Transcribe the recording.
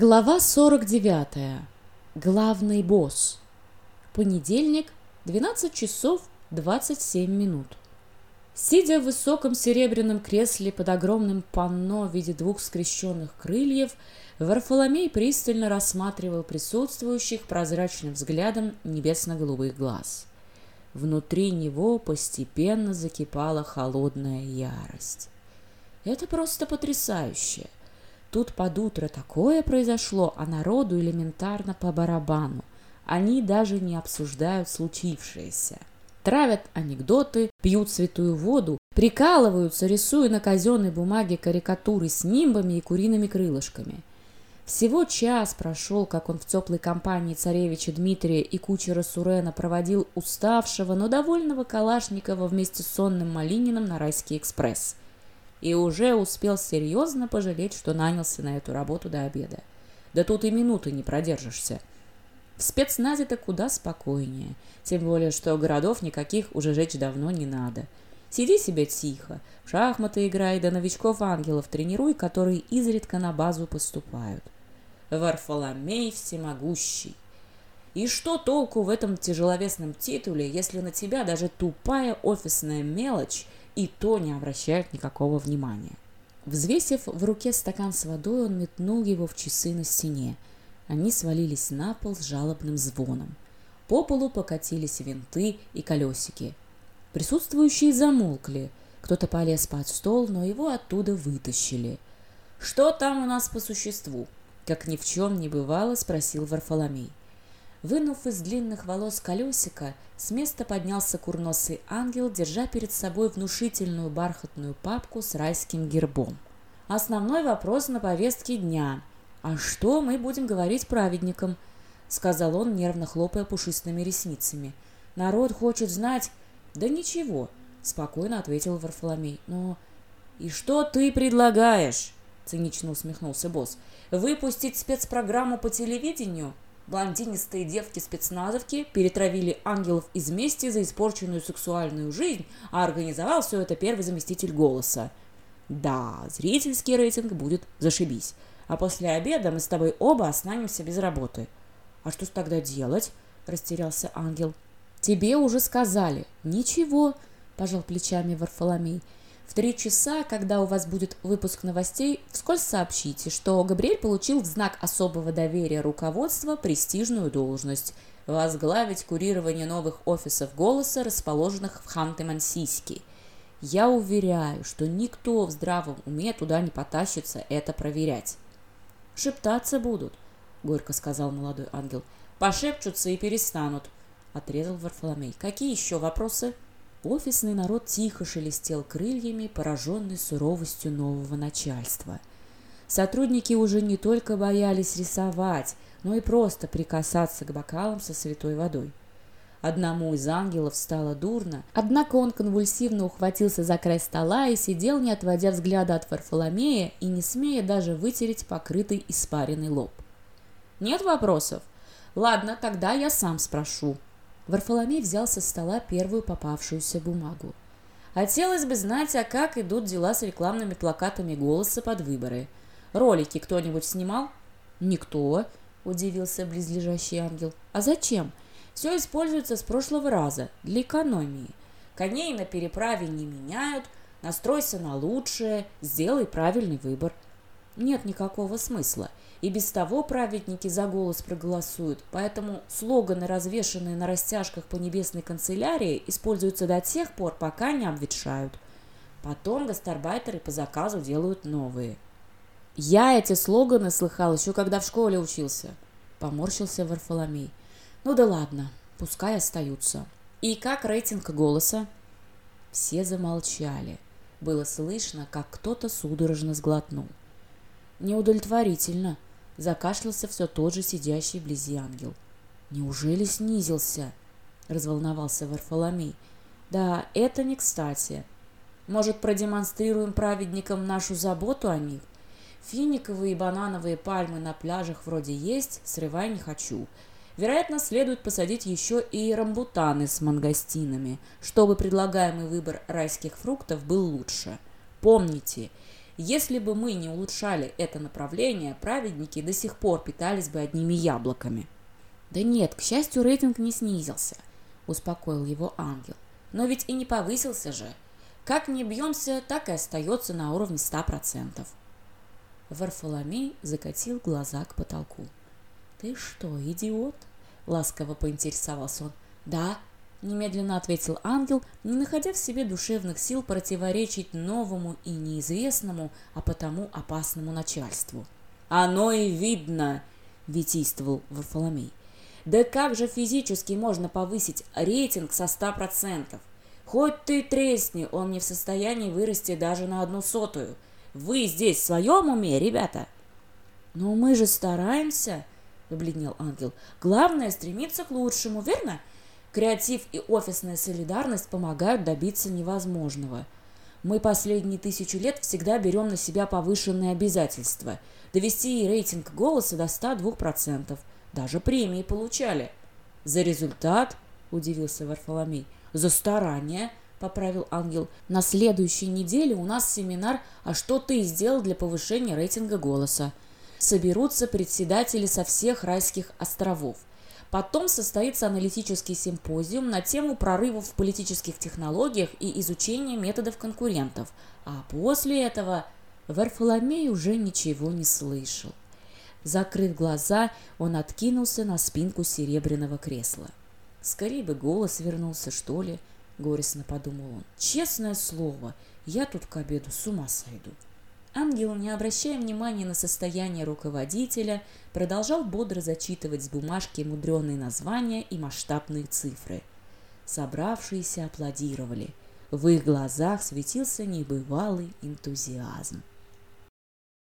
Глава 49. Главный босс. Понедельник, 12 часов 27 минут. Сидя в высоком серебряном кресле под огромным панно в виде двух скрещенных крыльев, Варфоломей пристально рассматривал присутствующих прозрачным взглядом небесно-голубых глаз. Внутри него постепенно закипала холодная ярость. Это просто потрясающе – Тут под утро такое произошло, а народу элементарно по барабану. Они даже не обсуждают случившееся. Травят анекдоты, пьют святую воду, прикалываются, рисуя на казенной бумаге карикатуры с нимбами и куриными крылышками. Всего час прошел, как он в теплой компании царевича Дмитрия и кучера Сурена проводил уставшего, но довольного Калашникова вместе с сонным Малининым на Райский экспресс – и уже успел серьезно пожалеть, что нанялся на эту работу до обеда. Да тут и минуты не продержишься. В спецназе-то куда спокойнее, тем более, что городов никаких уже жечь давно не надо. Сиди себе тихо, в шахматы играй, да новичков-ангелов тренируй, которые изредка на базу поступают. Варфоломей всемогущий. И что толку в этом тяжеловесном титуле, если на тебя даже тупая офисная мелочь – и то не обращают никакого внимания. Взвесив в руке стакан с водой, он метнул его в часы на стене. Они свалились на пол с жалобным звоном. По полу покатились винты и колесики. Присутствующие замолкли. Кто-то полез под стол, но его оттуда вытащили. «Что там у нас по существу?» Как ни в чем не бывало, спросил Варфоломей. Вынув из длинных волос колесико, с места поднялся курносый ангел, держа перед собой внушительную бархатную папку с райским гербом. «Основной вопрос на повестке дня. А что мы будем говорить праведникам?» — сказал он, нервно хлопая пушистыми ресницами. «Народ хочет знать...» «Да ничего», — спокойно ответил Варфоломей. «Но...» «И что ты предлагаешь?» — цинично усмехнулся босс. «Выпустить спецпрограмму по телевидению?» Блондинистые девки-спецназовки перетравили ангелов из мести за испорченную сексуальную жизнь, а организовал все это первый заместитель «Голоса». Да, зрительский рейтинг будет зашибись. А после обеда мы с тобой оба останемся без работы. А что ж тогда делать? Растерялся ангел. Тебе уже сказали. Ничего, пожал плечами Варфоломей. В три часа, когда у вас будет выпуск новостей, вскользь сообщите, что Габриэль получил в знак особого доверия руководства престижную должность – возглавить курирование новых офисов «Голоса», расположенных в Ханты-Мансийске. Я уверяю, что никто в здравом уме туда не потащится это проверять. «Шептаться будут», — горько сказал молодой ангел. «Пошепчутся и перестанут», — отрезал Варфоломей. «Какие еще вопросы?» офисный народ тихо шелестел крыльями, пораженный суровостью нового начальства. Сотрудники уже не только боялись рисовать, но и просто прикасаться к бокалам со святой водой. Одному из ангелов стало дурно, однако он конвульсивно ухватился за край стола и сидел, не отводя взгляда от Варфоломея и не смея даже вытереть покрытый испаренный лоб. «Нет вопросов? Ладно, тогда я сам спрошу», Варфоломей взял со стола первую попавшуюся бумагу. «Хотелось бы знать, а как идут дела с рекламными плакатами «Голоса» под выборы. Ролики кто-нибудь снимал?» «Никто», — удивился близлежащий ангел. «А зачем? Все используется с прошлого раза, для экономии. Коней на переправе не меняют, настройся на лучшее, сделай правильный выбор». Нет никакого смысла – и без того праведники за голос проголосуют, поэтому слоганы, развешанные на растяжках по небесной канцелярии, используются до тех пор, пока не обветшают. Потом гастарбайтеры по заказу делают новые. Я эти слоганы слыхал еще когда в школе учился. Поморщился Варфоломей. Ну да ладно, пускай остаются. И как рейтинг голоса? Все замолчали. Было слышно, как кто-то судорожно сглотнул. Неудовлетворительно, Закашлялся все тот же сидящий вблизи ангел. «Неужели снизился?» — разволновался Варфоломей. «Да, это не кстати. Может, продемонстрируем праведникам нашу заботу о них? Финиковые и банановые пальмы на пляжах вроде есть, срывай не хочу. Вероятно, следует посадить еще и рамбутаны с мангостинами, чтобы предлагаемый выбор райских фруктов был лучше. Помните, Если бы мы не улучшали это направление, праведники до сих пор питались бы одними яблоками. Да нет, к счастью, рейтинг не снизился, успокоил его ангел. Но ведь и не повысился же. Как не бьемся, так и остается на уровне 100%. Варфоломей закатил глаза к потолку. «Ты что, идиот?» – ласково поинтересовался он. «Да», немедленно ответил ангел, не находя в себе душевных сил противоречить новому и неизвестному, а потому опасному начальству. «Оно и видно!» — витийствовал Варфоломей. «Да как же физически можно повысить рейтинг со ста процентов? Хоть ты тресни, он не в состоянии вырасти даже на одну сотую. Вы здесь в своем уме, ребята?» «Но мы же стараемся», — побледнел ангел. «Главное — стремиться к лучшему, верно? Креатив и офисная солидарность помогают добиться невозможного. Мы последние тысячу лет всегда берем на себя повышенные обязательства. Довести рейтинг голоса до 102%. Даже премии получали. «За результат?» – удивился Варфоломей. «За старание?» – поправил ангел. «На следующей неделе у нас семинар «А что ты сделал для повышения рейтинга голоса?» Соберутся председатели со всех райских островов – Потом состоится аналитический симпозиум на тему прорывов в политических технологиях и изучения методов конкурентов. А после этого Варфоломей уже ничего не слышал. Закрыв глаза, он откинулся на спинку серебряного кресла. «Скорее бы голос вернулся, что ли», — горестно подумал он. «Честное слово, я тут к обеду с ума сойду». Ангел, не обращая внимания на состояние руководителя, продолжал бодро зачитывать с бумажки мудреные названия и масштабные цифры. Собравшиеся аплодировали. В их глазах светился небывалый энтузиазм.